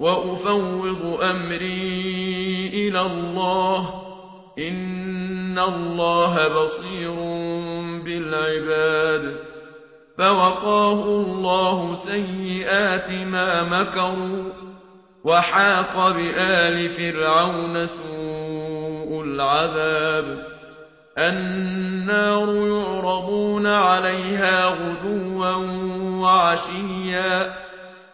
وأفوض أمري إلى الله إن الله بصير بالعباد فوقاه الله سيئات ما مكروا وحاق بآل فرعون سوء العذاب النار يعرضون عليها غدوا وعشيا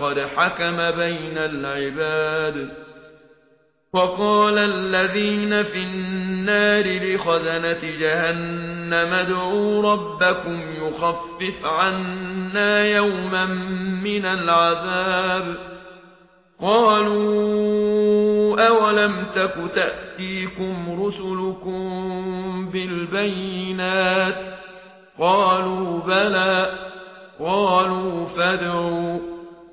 قد حكم بين العباد وقال الذين في النار لخزنة جهنم ادعوا ربكم يخفف عنا يوما من العذاب قالوا أولم تك تأتيكم رسلكم بالبينات قالوا بلى قالوا فادعوا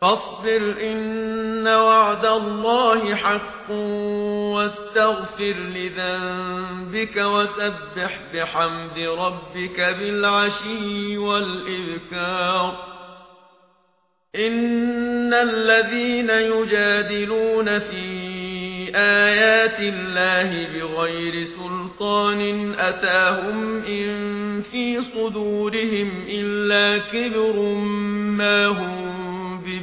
فاصبر إن وعد الله حق واستغفر لذنبك وسبح بحمد ربك بالعشي والإذكار إن الذين يجادلون في آيات الله بغير سلطان أتاهم إن في صدورهم إلا كبر ما هم